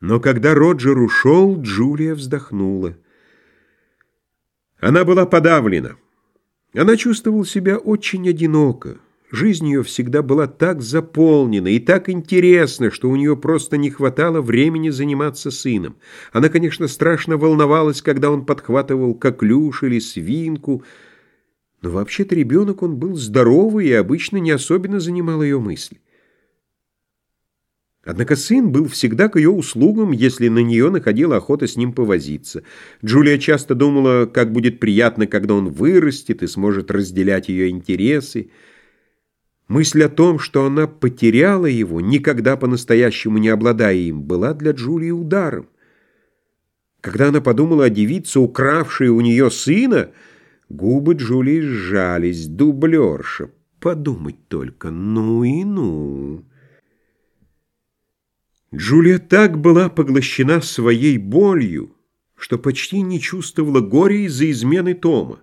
Но когда Роджер ушел, Джулия вздохнула. Она была подавлена. Она чувствовала себя очень одиноко. Жизнь ее всегда была так заполнена и так интересна, что у нее просто не хватало времени заниматься сыном. Она, конечно, страшно волновалась, когда он подхватывал коклюш или свинку, но вообще-то ребенок он был здоровый и обычно не особенно занимал ее мысли. Однако сын был всегда к ее услугам, если на нее находила охота с ним повозиться. Джулия часто думала, как будет приятно, когда он вырастет и сможет разделять ее интересы. Мысль о том, что она потеряла его, никогда по-настоящему не обладая им, была для Джулии ударом. Когда она подумала о девице, укравшей у нее сына, губы Джулии сжались, дублерша. Подумать только, ну и ну... Джулия так была поглощена своей болью, что почти не чувствовала горя из-за измены Тома.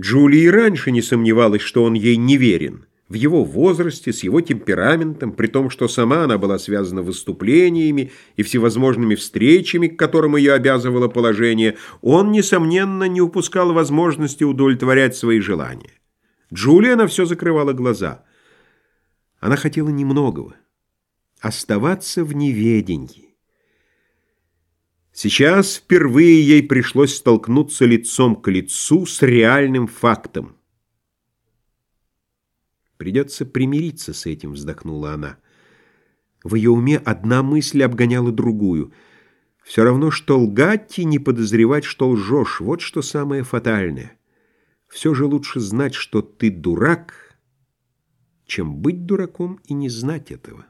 Джулия и раньше не сомневалась, что он ей неверен. В его возрасте, с его темпераментом, при том, что сама она была связана выступлениями и всевозможными встречами, к которым ее обязывало положение, он, несомненно, не упускал возможности удовлетворять свои желания. Джулия на все закрывала глаза. Она хотела немногого оставаться в неведении. Сейчас впервые ей пришлось столкнуться лицом к лицу с реальным фактом. «Придется примириться с этим», — вздохнула она. В ее уме одна мысль обгоняла другую. Все равно, что лгать и не подозревать, что лжешь. Вот что самое фатальное. Все же лучше знать, что ты дурак, чем быть дураком и не знать этого.